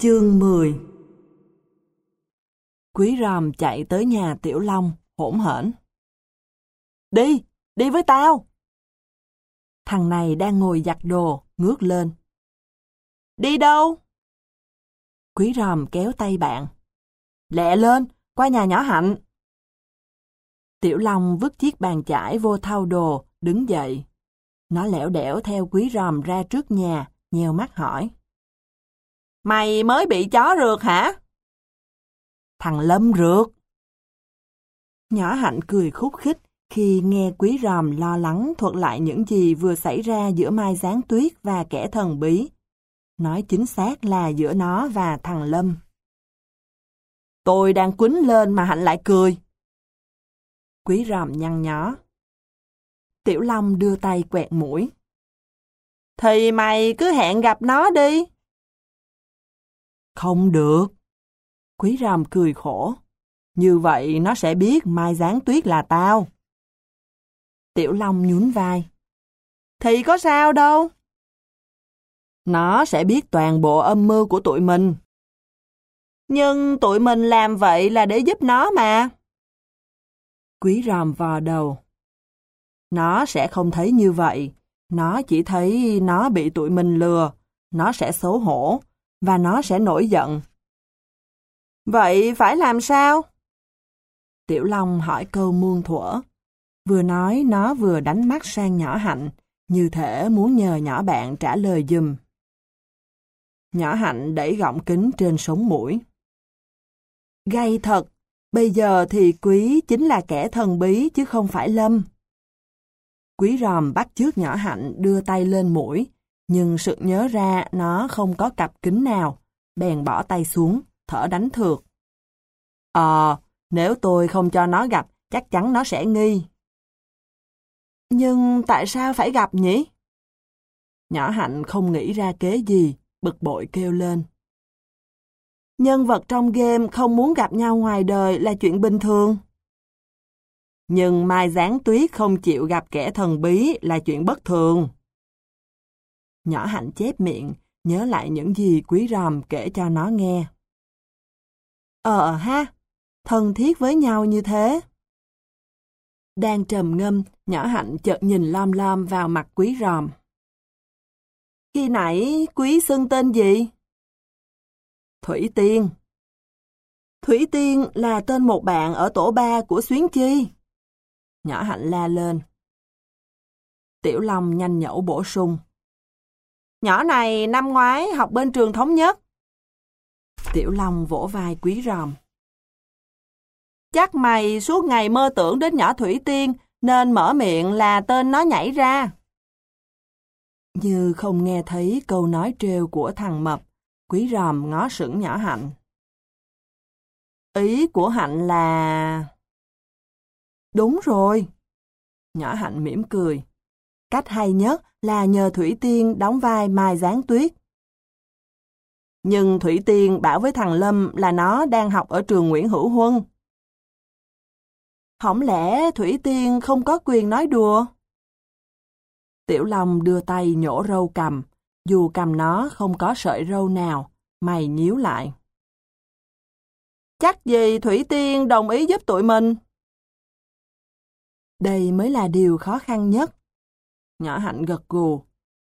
Chương 10 Quý ròm chạy tới nhà Tiểu Long, hỗn hển. Đi, đi với tao! Thằng này đang ngồi giặt đồ, ngước lên. Đi đâu? Quý ròm kéo tay bạn. Lẹ lên, qua nhà nhỏ hạnh. Tiểu Long vứt chiếc bàn chải vô thau đồ, đứng dậy. Nó lẻo đẻo theo quý ròm ra trước nhà, nheo mắt hỏi. Mày mới bị chó rượt hả? Thằng Lâm rượt. Nhỏ hạnh cười khúc khích khi nghe quý ròm lo lắng thuật lại những gì vừa xảy ra giữa Mai Giáng Tuyết và kẻ thần bí. Nói chính xác là giữa nó và thằng Lâm. Tôi đang quýnh lên mà hạnh lại cười. Quý ròm nhăn nhó. Tiểu Long đưa tay quẹt mũi. Thì mày cứ hẹn gặp nó đi. Không được. Quý ròm cười khổ. Như vậy nó sẽ biết Mai gián Tuyết là tao. Tiểu Long nhún vai. Thì có sao đâu. Nó sẽ biết toàn bộ âm mưu của tụi mình. Nhưng tụi mình làm vậy là để giúp nó mà. Quý ròm vò đầu. Nó sẽ không thấy như vậy. Nó chỉ thấy nó bị tụi mình lừa. Nó sẽ xấu hổ. Và nó sẽ nổi giận. Vậy phải làm sao? Tiểu Long hỏi câu muôn thuở. Vừa nói nó vừa đánh mắt sang nhỏ hạnh, như thể muốn nhờ nhỏ bạn trả lời dùm. Nhỏ hạnh đẩy gọng kính trên sống mũi. Gay thật, bây giờ thì quý chính là kẻ thần bí chứ không phải lâm. Quý ròm bắt trước nhỏ hạnh đưa tay lên mũi, nhưng sự nhớ ra nó không có cặp kính nào, bèn bỏ tay xuống, thở đánh thược Ờ, nếu tôi không cho nó gặp, chắc chắn nó sẽ nghi. Nhưng tại sao phải gặp nhỉ? Nhỏ Hạnh không nghĩ ra kế gì, bực bội kêu lên. Nhân vật trong game không muốn gặp nhau ngoài đời là chuyện bình thường. Nhưng Mai Giáng Tuyết không chịu gặp kẻ thần bí là chuyện bất thường. Nhỏ Hạnh chép miệng, nhớ lại những gì quý ròm kể cho nó nghe. Ờ ha, thân thiết với nhau như thế. Đang trầm ngâm, nhỏ hạnh chợt nhìn lom lom vào mặt quý ròm. Khi nãy quý xưng tên gì? Thủy Tiên. Thủy Tiên là tên một bạn ở tổ ba của Xuyến Chi. Nhỏ hạnh la lên. Tiểu Long nhanh nhẩu bổ sung. Nhỏ này năm ngoái học bên trường thống nhất. Tiểu Long vỗ vai quý ròm. Chắc mày suốt ngày mơ tưởng đến nhỏ Thủy Tiên, nên mở miệng là tên nó nhảy ra. Như không nghe thấy câu nói trêu của thằng Mập, quý ròm ngó sững nhỏ Hạnh. Ý của Hạnh là... Đúng rồi. Nhỏ Hạnh mỉm cười. Cách hay nhất là nhờ Thủy Tiên đóng vai Mai Giáng Tuyết. Nhưng Thủy Tiên bảo với thằng Lâm là nó đang học ở trường Nguyễn Hữu Huân. Không lẽ Thủy Tiên không có quyền nói đùa? Tiểu Long đưa tay nhổ râu cầm, dù cầm nó không có sợi râu nào, mày nhíu lại. Chắc gì Thủy Tiên đồng ý giúp tụi mình? Đây mới là điều khó khăn nhất. Nhỏ Hạnh gật gù,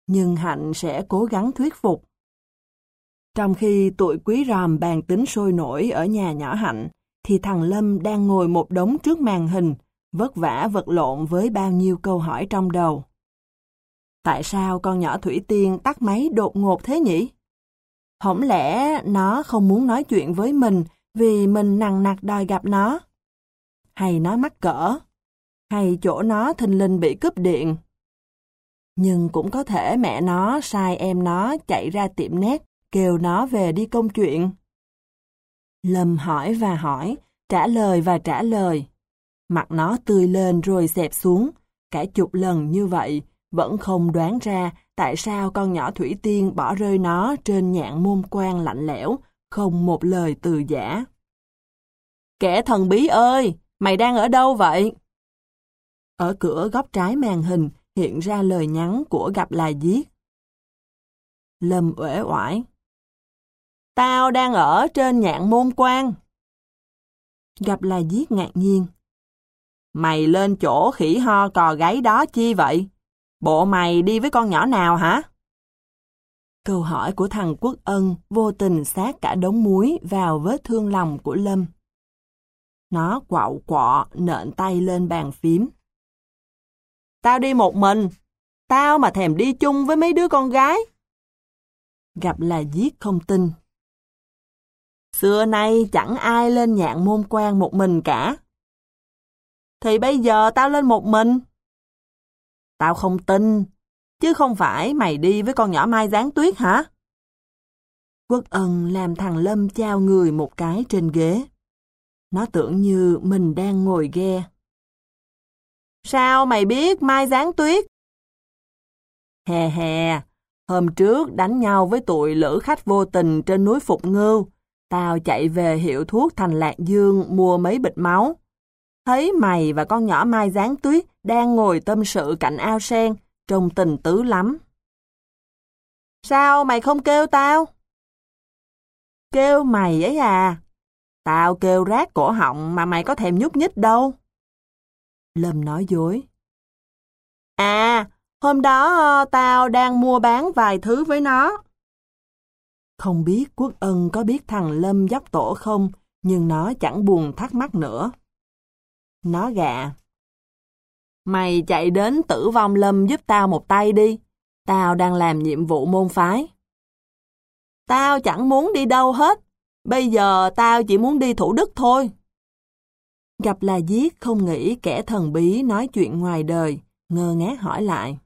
nhưng Hạnh sẽ cố gắng thuyết phục. Trong khi tụi quý ròm bàn tính sôi nổi ở nhà nhỏ Hạnh, thì thằng Lâm đang ngồi một đống trước màn hình, vất vả vật lộn với bao nhiêu câu hỏi trong đầu. Tại sao con nhỏ Thủy Tiên tắt máy đột ngột thế nhỉ? Không lẽ nó không muốn nói chuyện với mình vì mình nặng nặc đòi gặp nó? Hay nó mắc cỡ? Hay chỗ nó thình linh bị cướp điện? Nhưng cũng có thể mẹ nó sai em nó chạy ra tiệm nét kêu nó về đi công chuyện. Lâm hỏi và hỏi, trả lời và trả lời. Mặt nó tươi lên rồi xẹp xuống, cả chục lần như vậy, vẫn không đoán ra tại sao con nhỏ Thủy Tiên bỏ rơi nó trên nhạn môn quan lạnh lẽo, không một lời từ giả. Kẻ thần bí ơi, mày đang ở đâu vậy? Ở cửa góc trái màn hình hiện ra lời nhắn của gặp là giết. Lâm uể oải. Tao đang ở trên nhạn môn quan. Gặp là giết ngạc nhiên. Mày lên chỗ khỉ ho cò gáy đó chi vậy? Bộ mày đi với con nhỏ nào hả? Câu hỏi của thằng Quốc Ân vô tình sát cả đống muối vào vết thương lòng của Lâm. Nó quạo quọ, nện tay lên bàn phím. Tao đi một mình, tao mà thèm đi chung với mấy đứa con gái. Gặp là giết không tin. Xưa nay chẳng ai lên nhạn môn quan một mình cả. Thì bây giờ tao lên một mình. Tao không tin, chứ không phải mày đi với con nhỏ Mai Giáng Tuyết hả? Quốc ân làm thằng Lâm trao người một cái trên ghế. Nó tưởng như mình đang ngồi ghe. Sao mày biết Mai Giáng Tuyết? Hè hè, hôm trước đánh nhau với tụi lữ khách vô tình trên núi Phục Ngưu. Tao chạy về hiệu thuốc thành Lạc Dương mua mấy bịch máu. Thấy mày và con nhỏ Mai Giáng Tuyết đang ngồi tâm sự cạnh ao sen, trông tình tứ lắm. Sao mày không kêu tao? Kêu mày ấy à? Tao kêu rác cổ họng mà mày có thèm nhúc nhích đâu. Lâm nói dối. À, hôm đó ờ, tao đang mua bán vài thứ với nó. Không biết Quốc Ân có biết thằng Lâm dốc tổ không, nhưng nó chẳng buồn thắc mắc nữa. Nó gạ. Mày chạy đến tử vong Lâm giúp tao một tay đi. Tao đang làm nhiệm vụ môn phái. Tao chẳng muốn đi đâu hết. Bây giờ tao chỉ muốn đi Thủ Đức thôi. Gặp là giết không nghĩ kẻ thần bí nói chuyện ngoài đời, ngơ ngác hỏi lại.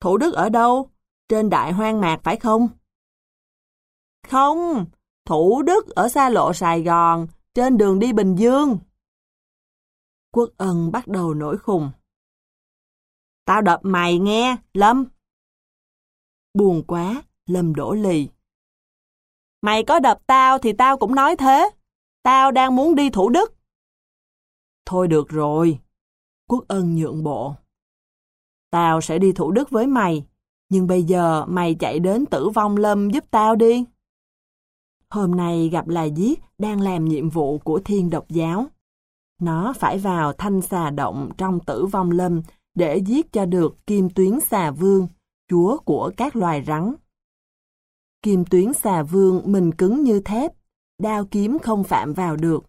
Thủ Đức ở đâu? Trên đại hoang mạc phải không? Không, Thủ Đức ở xa lộ Sài Gòn, trên đường đi Bình Dương. Quốc ân bắt đầu nổi khùng. Tao đập mày nghe, Lâm. Buồn quá, Lâm đổ lì. Mày có đập tao thì tao cũng nói thế. Tao đang muốn đi Thủ Đức. Thôi được rồi. Quốc ân nhượng bộ. Tao sẽ đi Thủ Đức với mày. Nhưng bây giờ mày chạy đến tử vong lâm giúp tao đi. Hôm nay gặp là giết đang làm nhiệm vụ của thiên độc giáo. Nó phải vào thanh xà động trong tử vong lâm để giết cho được kim tuyến xà vương, chúa của các loài rắn. Kim tuyến xà vương mình cứng như thép, đao kiếm không phạm vào được.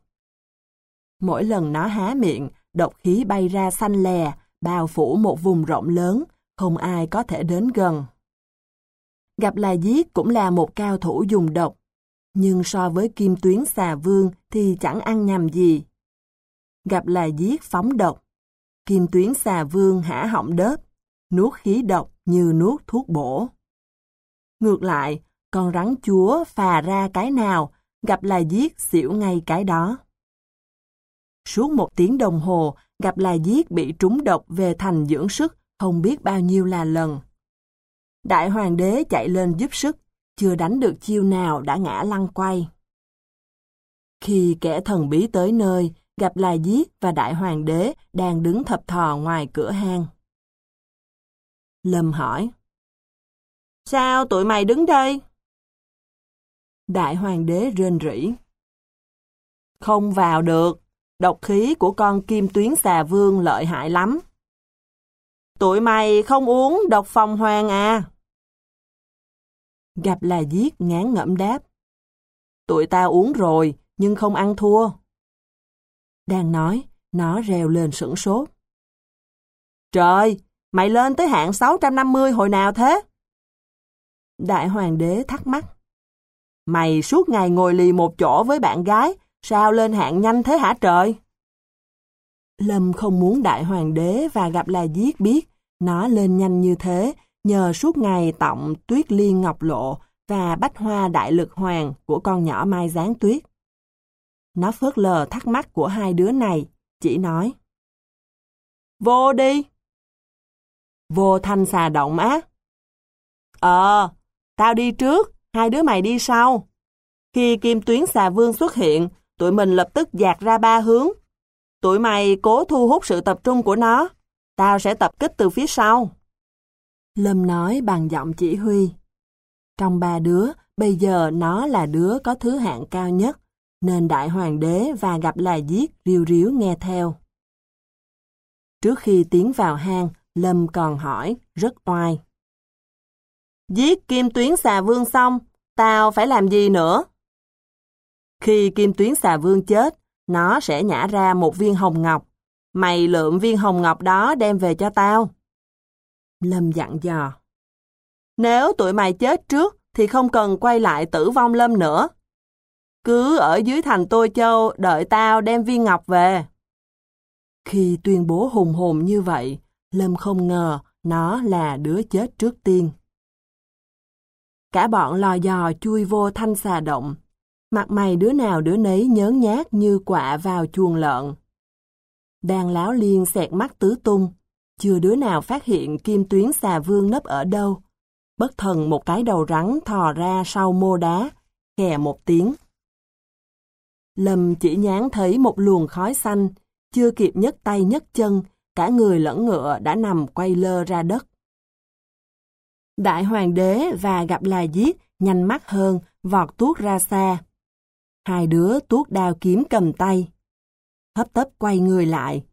Mỗi lần nó há miệng, độc khí bay ra xanh lè, bao phủ một vùng rộng lớn, không ai có thể đến gần. Gặp là giết cũng là một cao thủ dùng độc, nhưng so với kim tuyến xà vương thì chẳng ăn nhầm gì. Gặp là giết phóng độc, kim tuyến xà vương hả họng đớp, nuốt khí độc như nuốt thuốc bổ. Ngược lại, con rắn chúa phà ra cái nào, gặp là giết xỉu ngay cái đó. Suốt một tiếng đồng hồ, gặp là giết bị trúng độc về thành dưỡng sức không biết bao nhiêu là lần. Đại hoàng đế chạy lên giúp sức, chưa đánh được chiêu nào đã ngã lăn quay. Khi kẻ thần bí tới nơi, gặp là giết và đại hoàng đế đang đứng thập thò ngoài cửa hang. Lâm hỏi. Sao tụi mày đứng đây? Đại hoàng đế rên rỉ. Không vào được, độc khí của con kim tuyến xà vương lợi hại lắm. Tụi mày không uống độc phòng hoàng à? Gặp là giết ngán ngẩm đáp. Tụi ta uống rồi, nhưng không ăn thua. Đang nói, nó reo lên sửng sốt. Trời, mày lên tới hạng 650 hồi nào thế? Đại hoàng đế thắc mắc. Mày suốt ngày ngồi lì một chỗ với bạn gái, sao lên hạng nhanh thế hả trời? Lâm không muốn đại hoàng đế và gặp là giết biết nó lên nhanh như thế nhờ suốt ngày tọng tuyết liên ngọc lộ và bách hoa đại lực hoàng của con nhỏ mai giáng tuyết. Nó phớt lờ thắc mắc của hai đứa này, chỉ nói. Vô đi. Vô thanh xà động á. Ờ, tao đi trước, hai đứa mày đi sau. Khi kim tuyến xà vương xuất hiện, tụi mình lập tức dạt ra ba hướng. Tụi mày cố thu hút sự tập trung của nó. Tao sẽ tập kích từ phía sau. Lâm nói bằng giọng chỉ huy. Trong ba đứa, bây giờ nó là đứa có thứ hạng cao nhất, nên đại hoàng đế và gặp là giết riêu riếu nghe theo. Trước khi tiến vào hang, Lâm còn hỏi, rất oai. Giết kim tuyến xà vương xong, tao phải làm gì nữa? Khi kim tuyến xà vương chết, nó sẽ nhả ra một viên hồng ngọc. Mày lượm viên hồng ngọc đó đem về cho tao. Lâm dặn dò. Nếu tụi mày chết trước thì không cần quay lại tử vong Lâm nữa. Cứ ở dưới thành Tô Châu đợi tao đem viên ngọc về. Khi tuyên bố hùng hồn như vậy, Lâm không ngờ nó là đứa chết trước tiên. Cả bọn lò dò chui vô thanh xà động. Mặt mày đứa nào đứa nấy nhớn nhát như quạ vào chuồng lợn. Đang láo liên xẹt mắt tứ tung, chưa đứa nào phát hiện kim tuyến xà vương nấp ở đâu. Bất thần một cái đầu rắn thò ra sau mô đá, kè một tiếng. Lâm chỉ nhán thấy một luồng khói xanh, chưa kịp nhấc tay nhấc chân, cả người lẫn ngựa đã nằm quay lơ ra đất. Đại hoàng đế và gặp là giết, nhanh mắt hơn, vọt tuốt ra xa. Hai đứa tuốt đao kiếm cầm tay. Hấp tấp quay người lại.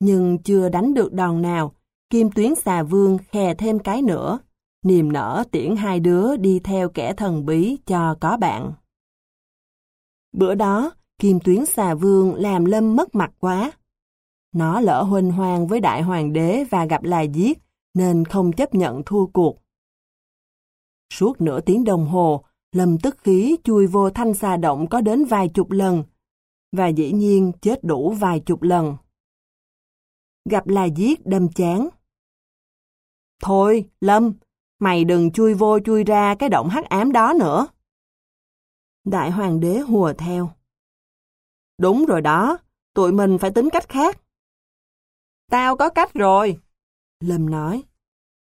Nhưng chưa đánh được đòn nào, kim tuyến xà vương khè thêm cái nữa. Niềm nở tiễn hai đứa đi theo kẻ thần bí cho có bạn. Bữa đó, kim tuyến xà vương làm lâm mất mặt quá. Nó lỡ huynh hoang với đại hoàng đế và gặp là giết, nên không chấp nhận thua cuộc. Suốt nửa tiếng đồng hồ, Lâm tức khí chui vô thanh xà động có đến vài chục lần, và dĩ nhiên chết đủ vài chục lần. Gặp là giết đâm chán. Thôi, Lâm, mày đừng chui vô chui ra cái động hắc ám đó nữa. Đại hoàng đế hùa theo. Đúng rồi đó, tụi mình phải tính cách khác. Tao có cách rồi. Lâm nói.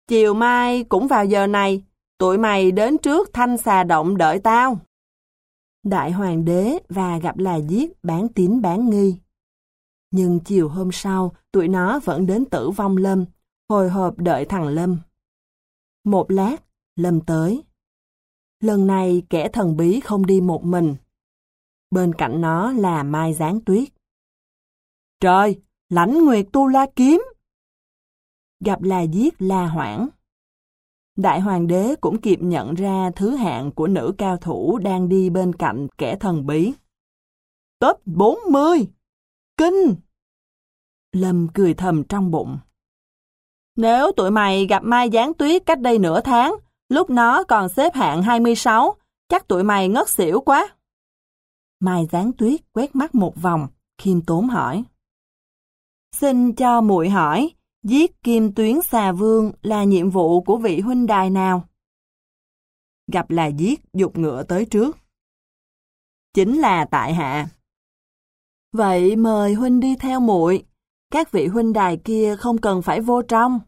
Chiều mai cũng vào giờ này, tụi mày đến trước thanh xà động đợi tao. Đại hoàng đế và gặp là giết bán tín bán nghi. Nhưng chiều hôm sau, tụi nó vẫn đến tử vong Lâm, hồi hộp đợi thằng Lâm. Một lát, Lâm tới. Lần này kẻ thần bí không đi một mình. Bên cạnh nó là Mai Giáng Tuyết. Trời, lãnh nguyệt tu la kiếm. Gặp là giết la hoảng. Đại hoàng đế cũng kịp nhận ra thứ hạng của nữ cao thủ đang đi bên cạnh kẻ thần bí. Top 40! Kinh! Lâm cười thầm trong bụng. Nếu tụi mày gặp Mai Giáng Tuyết cách đây nửa tháng, lúc nó còn xếp hạng 26, chắc tụi mày ngất xỉu quá. Mai Giáng Tuyết quét mắt một vòng, khiêm tốn hỏi. Xin cho muội hỏi, giết kim tuyến xà vương là nhiệm vụ của vị huynh đài nào? Gặp là giết dục ngựa tới trước. Chính là tại hạ. Vậy mời huynh đi theo muội, các vị huynh đài kia không cần phải vô trong.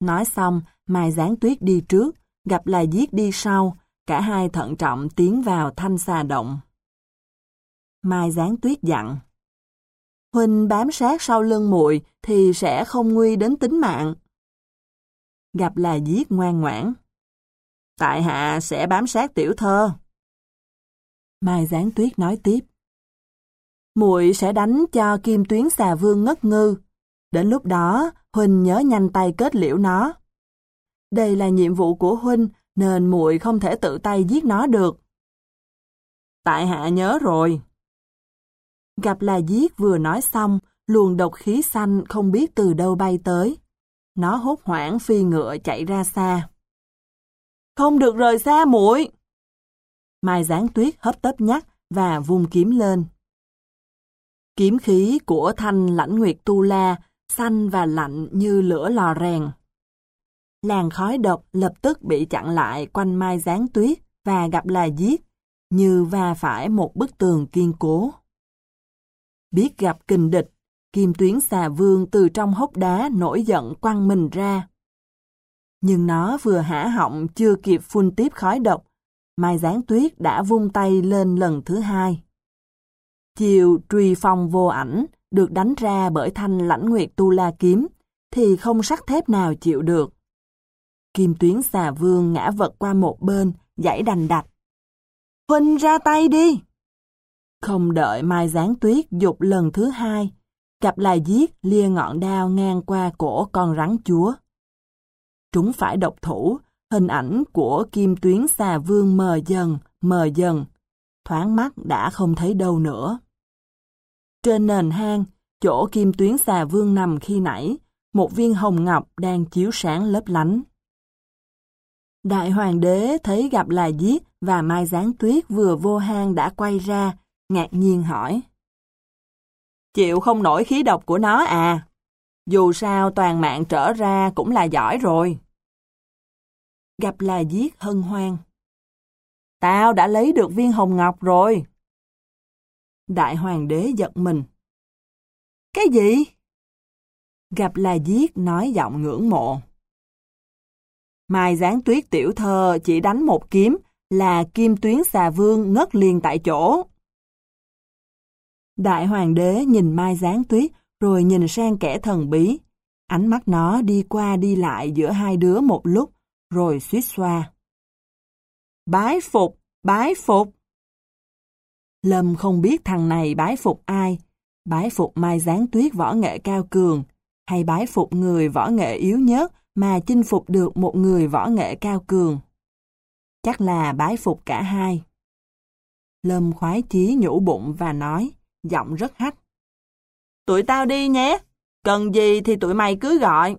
Nói xong, Mai Giáng Tuyết đi trước, gặp là giết đi sau, cả hai thận trọng tiến vào thanh xà động. Mai Giáng Tuyết dặn. Huynh bám sát sau lưng muội thì sẽ không nguy đến tính mạng. Gặp là giết ngoan ngoãn. Tại hạ sẽ bám sát tiểu thơ. Mai Giáng Tuyết nói tiếp. muội sẽ đánh cho kim tuyến xà vương ngất ngư. Đến lúc đó, Huynh nhớ nhanh tay kết liễu nó. Đây là nhiệm vụ của Huynh, nên muội không thể tự tay giết nó được. Tại hạ nhớ rồi. Gặp là giết vừa nói xong, luồng độc khí xanh không biết từ đâu bay tới. Nó hốt hoảng phi ngựa chạy ra xa. Không được rời xa muội. Mai giáng tuyết hấp tấp nhắc và vung kiếm lên. Kiếm khí của thanh lãnh nguyệt tu la, xanh và lạnh như lửa lò rèn. Làn khói độc lập tức bị chặn lại quanh mai giáng tuyết và gặp là giết, như va phải một bức tường kiên cố. Biết gặp kình địch, kim tuyến xà vương từ trong hốc đá nổi giận quăng mình ra. Nhưng nó vừa hả họng chưa kịp phun tiếp khói độc, Mai Giáng Tuyết đã vung tay lên lần thứ hai. Chiều truy phong vô ảnh, được đánh ra bởi thanh lãnh nguyệt tu la kiếm, thì không sắt thép nào chịu được. Kim tuyến xà vương ngã vật qua một bên, giải đành đạch. Huynh ra tay đi! Không đợi Mai Giáng Tuyết dục lần thứ hai, cặp lại giết lia ngọn đao ngang qua cổ con rắn chúa. Trúng phải độc thủ, hình ảnh của kim tuyến xà vương mờ dần, mờ dần, thoáng mắt đã không thấy đâu nữa. Trên nền hang, chỗ kim tuyến xà vương nằm khi nãy, một viên hồng ngọc đang chiếu sáng lấp lánh. Đại hoàng đế thấy gặp là giết và Mai gián Tuyết vừa vô hang đã quay ra, ngạc nhiên hỏi. Chịu không nổi khí độc của nó à? Dù sao toàn mạng trở ra cũng là giỏi rồi. Gặp là giết hân hoan. Tao đã lấy được viên hồng ngọc rồi. Đại hoàng đế giật mình. Cái gì? Gặp là giết nói giọng ngưỡng mộ. Mai giáng tuyết tiểu thơ chỉ đánh một kiếm là kim tuyến xà vương ngất liền tại chỗ. Đại hoàng đế nhìn Mai giáng tuyết rồi nhìn sang kẻ thần bí. Ánh mắt nó đi qua đi lại giữa hai đứa một lúc, rồi suýt xoa. Bái phục, bái phục. Lâm không biết thằng này bái phục ai, bái phục Mai Giáng Tuyết võ nghệ cao cường, hay bái phục người võ nghệ yếu nhất mà chinh phục được một người võ nghệ cao cường. Chắc là bái phục cả hai. Lâm khoái chí nhủ bụng và nói, giọng rất hách. Tụi tao đi nhé, cần gì thì tụi mày cứ gọi.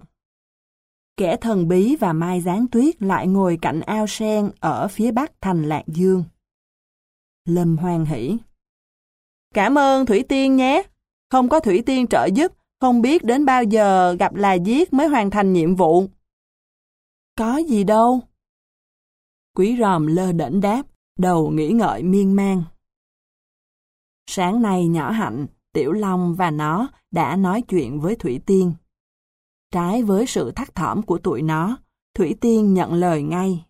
Kẻ thần bí và Mai Giáng Tuyết lại ngồi cạnh ao sen ở phía bắc thành Lạc Dương. Lâm hoan hỷ. Cảm ơn Thủy Tiên nhé. Không có Thủy Tiên trợ giúp, không biết đến bao giờ gặp là giết mới hoàn thành nhiệm vụ. Có gì đâu. Quý ròm lơ đễnh đáp, đầu nghĩ ngợi miên man. Sáng nay nhỏ hạnh, Tiểu Long và nó đã nói chuyện với Thủy Tiên. Trái với sự thắc thỏm của tụi nó, Thủy Tiên nhận lời ngay.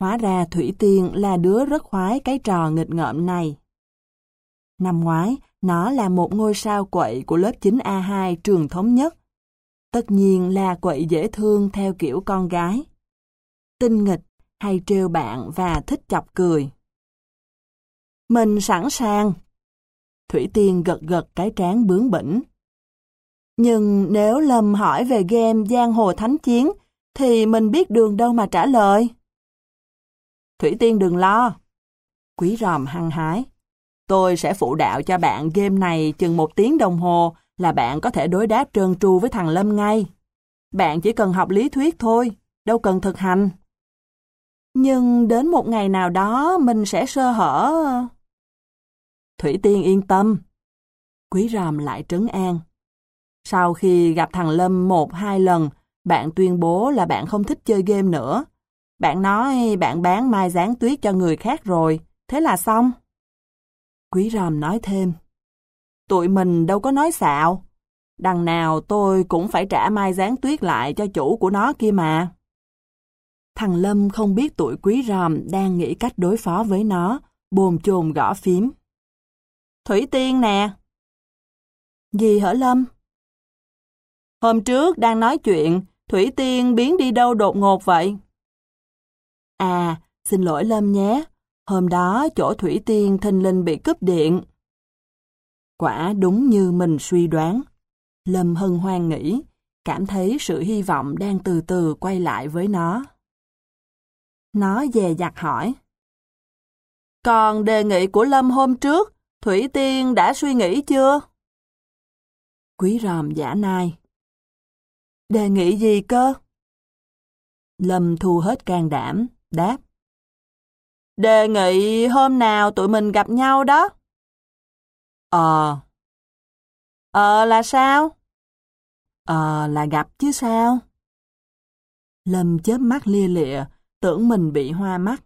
Hóa ra Thủy Tiên là đứa rất khoái cái trò nghịch ngợm này. Năm ngoái, nó là một ngôi sao quậy của lớp 9A2 trường thống nhất. Tất nhiên là quậy dễ thương theo kiểu con gái. Tinh nghịch, hay trêu bạn và thích chọc cười. Mình sẵn sàng. Thủy Tiên gật gật cái trán bướng bỉnh. Nhưng nếu Lâm hỏi về game Giang Hồ Thánh Chiến, thì mình biết đường đâu mà trả lời. Thủy Tiên đừng lo. Quý ròm hăng hái. Tôi sẽ phụ đạo cho bạn game này chừng một tiếng đồng hồ là bạn có thể đối đáp trơn tru với thằng Lâm ngay. Bạn chỉ cần học lý thuyết thôi, đâu cần thực hành. Nhưng đến một ngày nào đó mình sẽ sơ hở. Thủy Tiên yên tâm. Quý ròm lại trấn an. Sau khi gặp thằng Lâm một hai lần, bạn tuyên bố là bạn không thích chơi game nữa. Bạn nói bạn bán mai gián tuyết cho người khác rồi, thế là xong. Quý ròm nói thêm. Tụi mình đâu có nói xạo. Đằng nào tôi cũng phải trả mai gián tuyết lại cho chủ của nó kia mà. Thằng Lâm không biết tụi quý ròm đang nghĩ cách đối phó với nó, bồn chồn gõ phím. Thủy Tiên nè. Gì hả Lâm? Hôm trước đang nói chuyện, Thủy Tiên biến đi đâu đột ngột vậy? À, xin lỗi Lâm nhé. Hôm đó chỗ Thủy Tiên thình linh bị cúp điện. Quả đúng như mình suy đoán. Lâm hân hoan nghĩ, cảm thấy sự hy vọng đang từ từ quay lại với nó. Nó dè dặt hỏi. Còn đề nghị của Lâm hôm trước, Thủy Tiên đã suy nghĩ chưa? Quý ròm giả nai. Đề nghị gì cơ? Lâm thu hết can đảm, đáp. Đề nghị hôm nào tụi mình gặp nhau đó. Ờ. Ờ là sao? Ờ là gặp chứ sao? Lâm chớp mắt lia lịa, tưởng mình bị hoa mắt.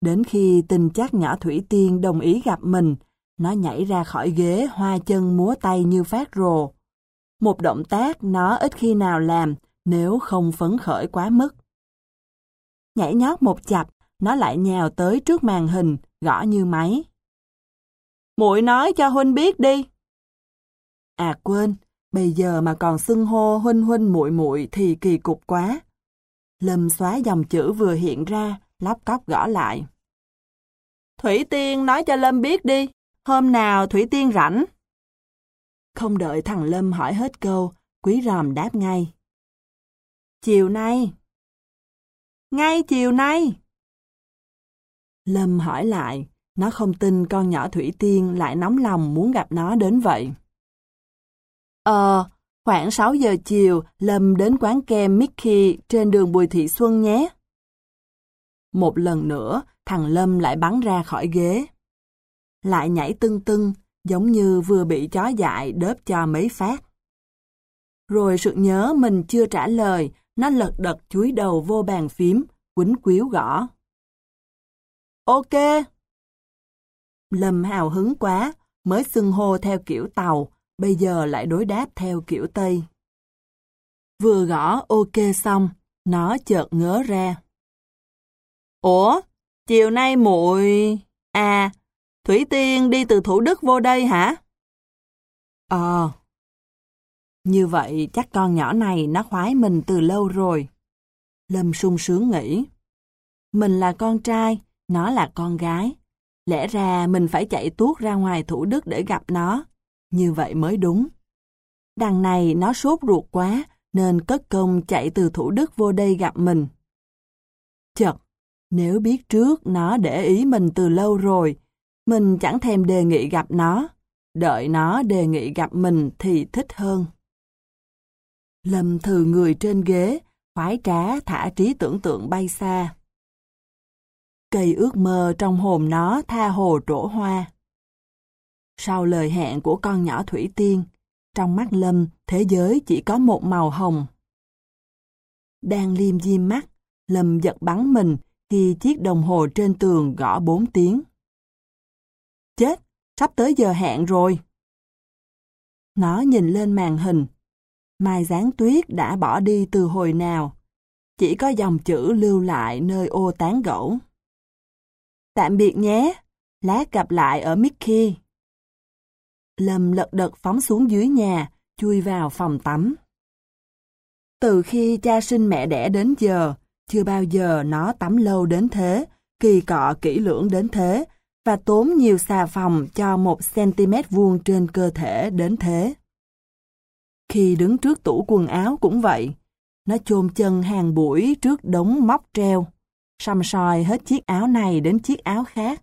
Đến khi tin chắc nhỏ Thủy Tiên đồng ý gặp mình, nó nhảy ra khỏi ghế hoa chân múa tay như phát rồ. Một động tác nó ít khi nào làm nếu không phấn khởi quá mức. Nhảy nhót một chập, nó lại nhào tới trước màn hình, gõ như máy. Muội nói cho Huynh biết đi. À quên, bây giờ mà còn xưng hô Huynh Huynh muội muội thì kỳ cục quá. Lâm xóa dòng chữ vừa hiện ra, lóc cóc gõ lại. Thủy Tiên nói cho Lâm biết đi, hôm nào Thủy Tiên rảnh. Không đợi thằng Lâm hỏi hết câu, quý ròm đáp ngay. Chiều nay. Ngay chiều nay. Lâm hỏi lại, nó không tin con nhỏ Thủy Tiên lại nóng lòng muốn gặp nó đến vậy. Ờ, khoảng 6 giờ chiều, Lâm đến quán kem Mickey trên đường Bùi Thị Xuân nhé. Một lần nữa, thằng Lâm lại bắn ra khỏi ghế. Lại nhảy tưng tưng, giống như vừa bị chó dại đớp cho mấy phát. Rồi sự nhớ mình chưa trả lời, nó lật đật chúi đầu vô bàn phím, quýnh quýu gõ. Ok. Lâm hào hứng quá, mới xưng hô theo kiểu tàu, bây giờ lại đối đáp theo kiểu Tây. Vừa gõ ok xong, nó chợt ngớ ra. Ủa, chiều nay muội À, Thủy Tiên đi từ Thủ Đức vô đây hả? Ờ. Như vậy chắc con nhỏ này nó khoái mình từ lâu rồi. Lâm sung sướng nghĩ. Mình là con trai, nó là con gái. Lẽ ra mình phải chạy tuốt ra ngoài Thủ Đức để gặp nó. Như vậy mới đúng. Đằng này nó sốt ruột quá, nên cất công chạy từ Thủ Đức vô đây gặp mình. Chật, nếu biết trước nó để ý mình từ lâu rồi, mình chẳng thèm đề nghị gặp nó. Đợi nó đề nghị gặp mình thì thích hơn. Lâm thừ người trên ghế, khoái trá thả trí tưởng tượng bay xa. Cây ước mơ trong hồn nó tha hồ trổ hoa. Sau lời hẹn của con nhỏ Thủy Tiên, trong mắt Lâm thế giới chỉ có một màu hồng. Đang liêm diêm mắt, Lâm giật bắn mình khi chiếc đồng hồ trên tường gõ bốn tiếng. Chết, sắp tới giờ hẹn rồi. Nó nhìn lên màn hình. Mai Giáng tuyết đã bỏ đi từ hồi nào. Chỉ có dòng chữ lưu lại nơi ô tán gẫu. Tạm biệt nhé, lát gặp lại ở Mickey. Lâm lật đật phóng xuống dưới nhà, chui vào phòng tắm. Từ khi cha sinh mẹ đẻ đến giờ, chưa bao giờ nó tắm lâu đến thế, kỳ cọ kỹ lưỡng đến thế, và tốn nhiều xà phòng cho một cm vuông trên cơ thể đến thế. Khi đứng trước tủ quần áo cũng vậy, nó chôn chân hàng buổi trước đống móc treo, xăm soi hết chiếc áo này đến chiếc áo khác.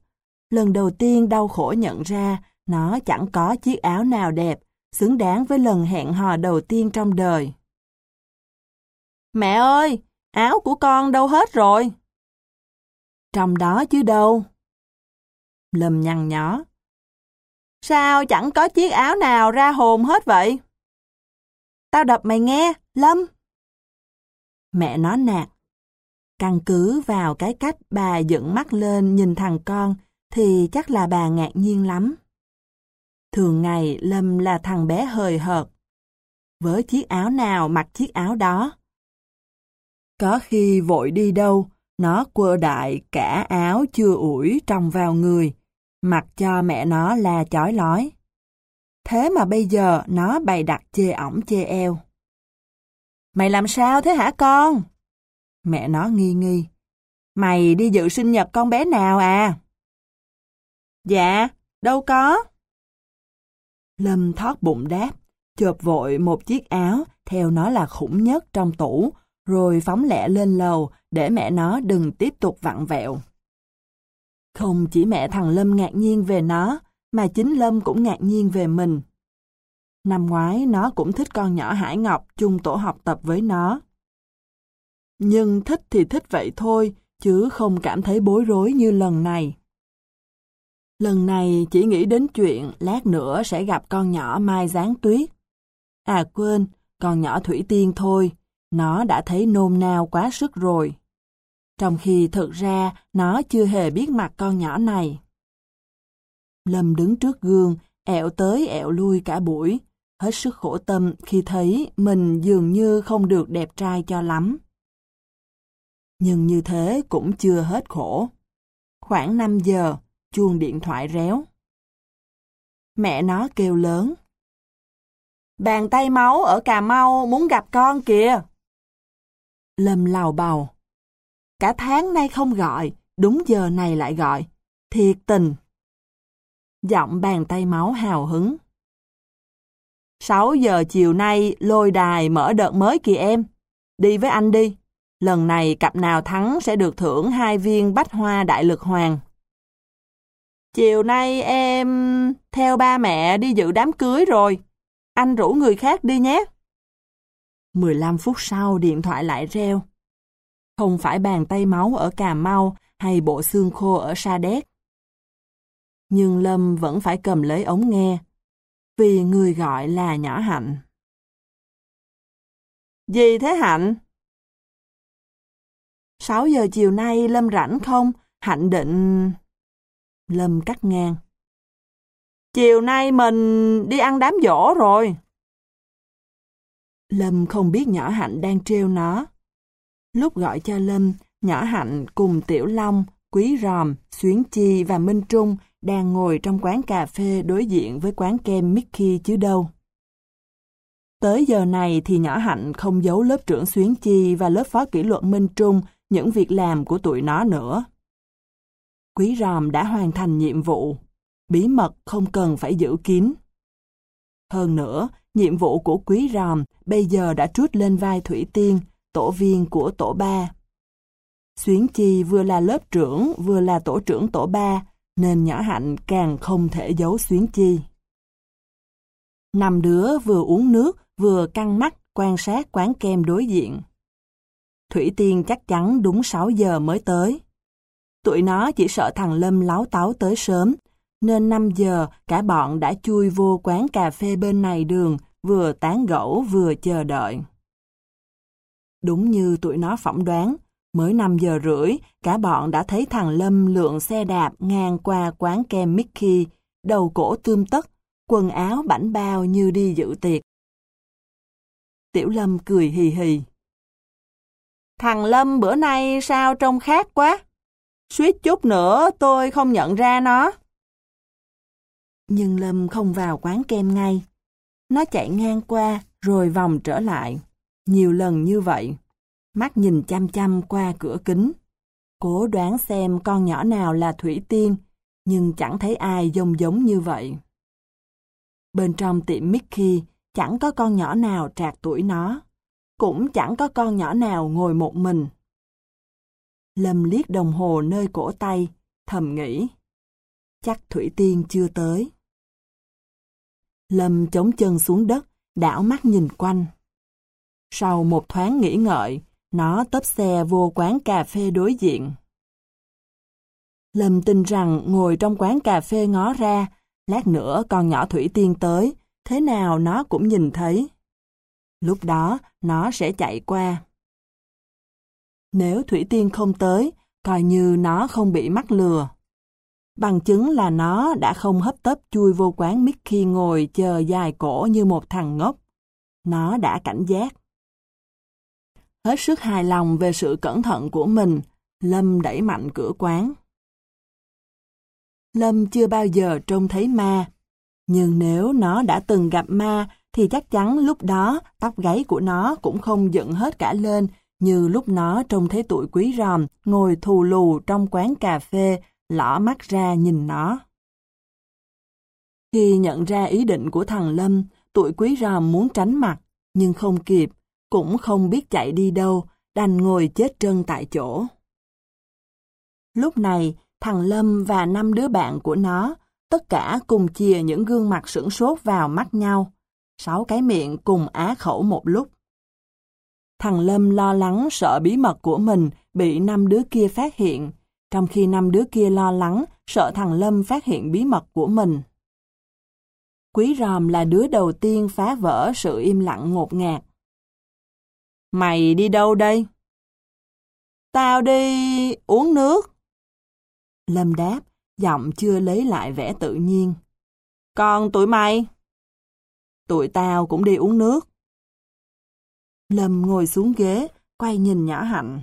Lần đầu tiên đau khổ nhận ra nó chẳng có chiếc áo nào đẹp, xứng đáng với lần hẹn hò đầu tiên trong đời. Mẹ ơi, áo của con đâu hết rồi? Trong đó chứ đâu lầm nhăn nhó. Sao chẳng có chiếc áo nào ra hồn hết vậy? Tao đập mày nghe, Lâm. Mẹ nó nạt. Căn cứ vào cái cách bà dựng mắt lên nhìn thằng con thì chắc là bà ngạc nhiên lắm. Thường ngày Lâm là thằng bé hời hợt. Với chiếc áo nào mặc chiếc áo đó. Có khi vội đi đâu, nó quơ đại cả áo chưa ủi trong vào người, mặc cho mẹ nó là chói lói. Thế mà bây giờ nó bày đặt chê ổng chê eo. Mày làm sao thế hả con? Mẹ nó nghi nghi. Mày đi dự sinh nhật con bé nào à? Dạ, đâu có. Lâm thoát bụng đáp, chộp vội một chiếc áo theo nó là khủng nhất trong tủ, rồi phóng lẹ lên lầu để mẹ nó đừng tiếp tục vặn vẹo. Không chỉ mẹ thằng Lâm ngạc nhiên về nó, mà chính Lâm cũng ngạc nhiên về mình. Năm ngoái nó cũng thích con nhỏ Hải Ngọc chung tổ học tập với nó. Nhưng thích thì thích vậy thôi, chứ không cảm thấy bối rối như lần này. Lần này chỉ nghĩ đến chuyện lát nữa sẽ gặp con nhỏ Mai Giáng Tuyết. À quên, con nhỏ Thủy Tiên thôi, nó đã thấy nôn nao quá sức rồi. Trong khi thực ra nó chưa hề biết mặt con nhỏ này. Lâm đứng trước gương, ẹo tới ẹo lui cả buổi, hết sức khổ tâm khi thấy mình dường như không được đẹp trai cho lắm. Nhưng như thế cũng chưa hết khổ. Khoảng 5 giờ, chuông điện thoại réo. Mẹ nó kêu lớn. Bàn tay máu ở Cà Mau muốn gặp con kìa. Lâm lào bào. Cả tháng nay không gọi, đúng giờ này lại gọi. Thiệt tình. Giọng bàn tay máu hào hứng. 6 giờ chiều nay lôi đài mở đợt mới kìa em. Đi với anh đi. Lần này cặp nào thắng sẽ được thưởng hai viên bách hoa đại lực hoàng. Chiều nay em theo ba mẹ đi dự đám cưới rồi. Anh rủ người khác đi nhé. 15 phút sau điện thoại lại reo. Không phải bàn tay máu ở Cà Mau hay bộ xương khô ở Sa Đéc. Nhưng Lâm vẫn phải cầm lấy ống nghe, vì người gọi là nhỏ Hạnh. Gì thế Hạnh? 6 giờ chiều nay Lâm rảnh không? Hạnh định... Lâm cắt ngang. Chiều nay mình đi ăn đám dỗ rồi. Lâm không biết nhỏ Hạnh đang trêu nó. Lúc gọi cho Lâm, nhỏ Hạnh cùng Tiểu Long, Quý Ròm, Xuyến Chi và Minh Trung đang ngồi trong quán cà phê đối diện với quán kem Mickey chứ đâu. Tới giờ này thì nhỏ Hạnh không giấu lớp trưởng Xuyến Chi và lớp phó kỷ luật Minh Trung những việc làm của tụi nó nữa. Quý Ròm đã hoàn thành nhiệm vụ. Bí mật không cần phải giữ kín. Hơn nữa, nhiệm vụ của Quý Ròm bây giờ đã trút lên vai Thủy Tiên, tổ viên của tổ ba. Xuyến Chi vừa là lớp trưởng vừa là tổ trưởng tổ ba, nên nhỏ hạnh càng không thể giấu Xuyến Chi. Năm đứa vừa uống nước vừa căng mắt quan sát quán kem đối diện. Thủy Tiên chắc chắn đúng 6 giờ mới tới. Tụi nó chỉ sợ thằng Lâm láo táo tới sớm, nên 5 giờ cả bọn đã chui vô quán cà phê bên này đường, vừa tán gẫu vừa chờ đợi. Đúng như tụi nó phỏng đoán, mới 5 giờ rưỡi, cả bọn đã thấy thằng Lâm lượn xe đạp ngang qua quán kem Mickey, đầu cổ tươm tất, quần áo bảnh bao như đi dự tiệc. Tiểu Lâm cười hì hì. Thằng Lâm bữa nay sao trông khác quá? Suýt chút nữa tôi không nhận ra nó. Nhưng Lâm không vào quán kem ngay. Nó chạy ngang qua rồi vòng trở lại. Nhiều lần như vậy. Mắt nhìn chăm chăm qua cửa kính. Cố đoán xem con nhỏ nào là Thủy Tiên, nhưng chẳng thấy ai giống giống như vậy. Bên trong tiệm Mickey chẳng có con nhỏ nào trạc tuổi nó. Cũng chẳng có con nhỏ nào ngồi một mình. Lâm liếc đồng hồ nơi cổ tay, thầm nghĩ. Chắc Thủy Tiên chưa tới. Lâm chống chân xuống đất, đảo mắt nhìn quanh. Sau một thoáng nghĩ ngợi, nó tấp xe vô quán cà phê đối diện. Lâm tin rằng ngồi trong quán cà phê ngó ra, lát nữa con nhỏ Thủy Tiên tới, thế nào nó cũng nhìn thấy. Lúc đó, nó sẽ chạy qua. Nếu Thủy Tiên không tới, coi như nó không bị mắc lừa. Bằng chứng là nó đã không hấp tấp chui vô quán Mickey ngồi chờ dài cổ như một thằng ngốc. Nó đã cảnh giác. Hết sức hài lòng về sự cẩn thận của mình, Lâm đẩy mạnh cửa quán. Lâm chưa bao giờ trông thấy ma, nhưng nếu nó đã từng gặp ma thì chắc chắn lúc đó tóc gáy của nó cũng không dựng hết cả lên như lúc nó trông thấy Tuổi quý ròm ngồi thù lù trong quán cà phê, lỏ mắt ra nhìn nó. Khi nhận ra ý định của thằng Lâm, Tuổi quý ròm muốn tránh mặt, nhưng không kịp, cũng không biết chạy đi đâu, đành ngồi chết trân tại chỗ. Lúc này, thằng Lâm và năm đứa bạn của nó, tất cả cùng chìa những gương mặt sửng sốt vào mắt nhau, sáu cái miệng cùng á khẩu một lúc. Thằng Lâm lo lắng sợ bí mật của mình bị năm đứa kia phát hiện, trong khi năm đứa kia lo lắng sợ thằng Lâm phát hiện bí mật của mình. Quý ròm là đứa đầu tiên phá vỡ sự im lặng ngột ngạt. Mày đi đâu đây? Tao đi uống nước. Lâm đáp, giọng chưa lấy lại vẻ tự nhiên. Còn tụi mày? Tụi tao cũng đi uống nước. Lâm ngồi xuống ghế, quay nhìn nhỏ Hạnh.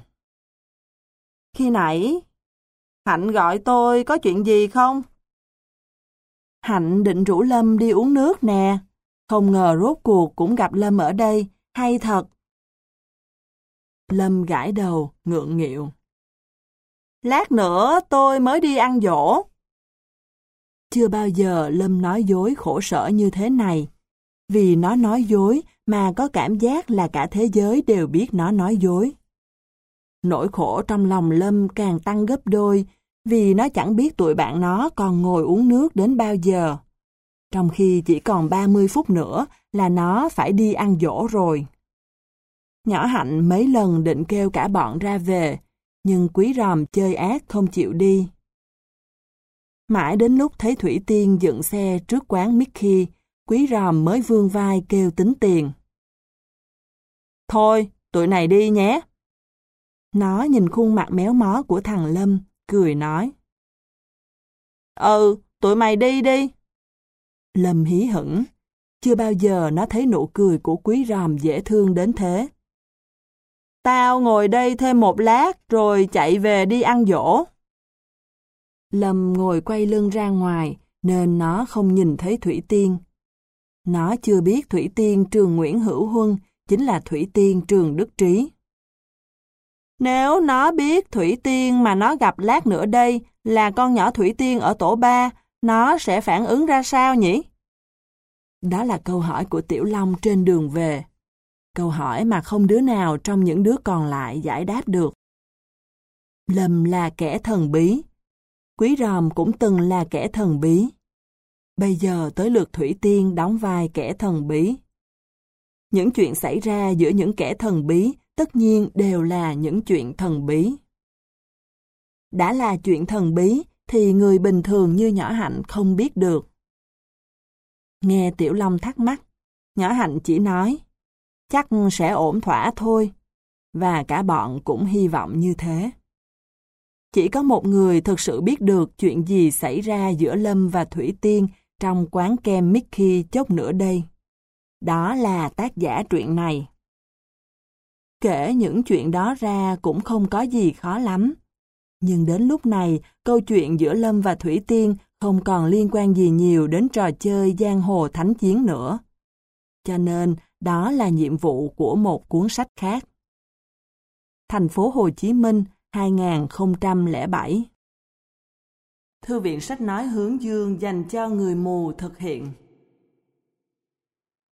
Khi nãy, Hạnh gọi tôi có chuyện gì không? Hạnh định rủ Lâm đi uống nước nè. Không ngờ rốt cuộc cũng gặp Lâm ở đây, hay thật. Lâm gãi đầu, ngượng nghịu. Lát nữa tôi mới đi ăn dỗ. Chưa bao giờ Lâm nói dối khổ sở như thế này. Vì nó nói dối mà có cảm giác là cả thế giới đều biết nó nói dối. Nỗi khổ trong lòng Lâm càng tăng gấp đôi vì nó chẳng biết tụi bạn nó còn ngồi uống nước đến bao giờ. Trong khi chỉ còn 30 phút nữa là nó phải đi ăn dỗ rồi. Nhỏ Hạnh mấy lần định kêu cả bọn ra về, nhưng quý ròm chơi ác không chịu đi. Mãi đến lúc thấy Thủy Tiên dựng xe trước quán Mickey, quý ròm mới vương vai kêu tính tiền. Thôi, tụi này đi nhé. Nó nhìn khuôn mặt méo mó của thằng Lâm, cười nói. Ừ, tụi mày đi đi. Lâm hí hửng. Chưa bao giờ nó thấy nụ cười của quý ròm dễ thương đến thế. Tao ngồi đây thêm một lát rồi chạy về đi ăn dỗ. Lâm ngồi quay lưng ra ngoài nên nó không nhìn thấy Thủy Tiên. Nó chưa biết Thủy Tiên trường Nguyễn Hữu Huân chính là Thủy Tiên trường Đức Trí. Nếu nó biết Thủy Tiên mà nó gặp lát nữa đây là con nhỏ Thủy Tiên ở tổ ba, nó sẽ phản ứng ra sao nhỉ? Đó là câu hỏi của Tiểu Long trên đường về. Câu hỏi mà không đứa nào trong những đứa còn lại giải đáp được. Lâm là kẻ thần bí. Quý ròm cũng từng là kẻ thần bí. Bây giờ tới lượt Thủy Tiên đóng vai kẻ thần bí. Những chuyện xảy ra giữa những kẻ thần bí tất nhiên đều là những chuyện thần bí. Đã là chuyện thần bí thì người bình thường như nhỏ hạnh không biết được. Nghe Tiểu Long thắc mắc, nhỏ hạnh chỉ nói, chắc sẽ ổn thỏa thôi, và cả bọn cũng hy vọng như thế. Chỉ có một người thực sự biết được chuyện gì xảy ra giữa Lâm và Thủy Tiên trong quán kem Mickey chốc nữa đây. Đó là tác giả truyện này. Kể những chuyện đó ra cũng không có gì khó lắm. Nhưng đến lúc này, câu chuyện giữa Lâm và Thủy Tiên không còn liên quan gì nhiều đến trò chơi giang hồ thánh chiến nữa. Cho nên, đó là nhiệm vụ của một cuốn sách khác. Thành phố Hồ Chí Minh, 2007 Thư viện sách nói hướng dương dành cho người mù thực hiện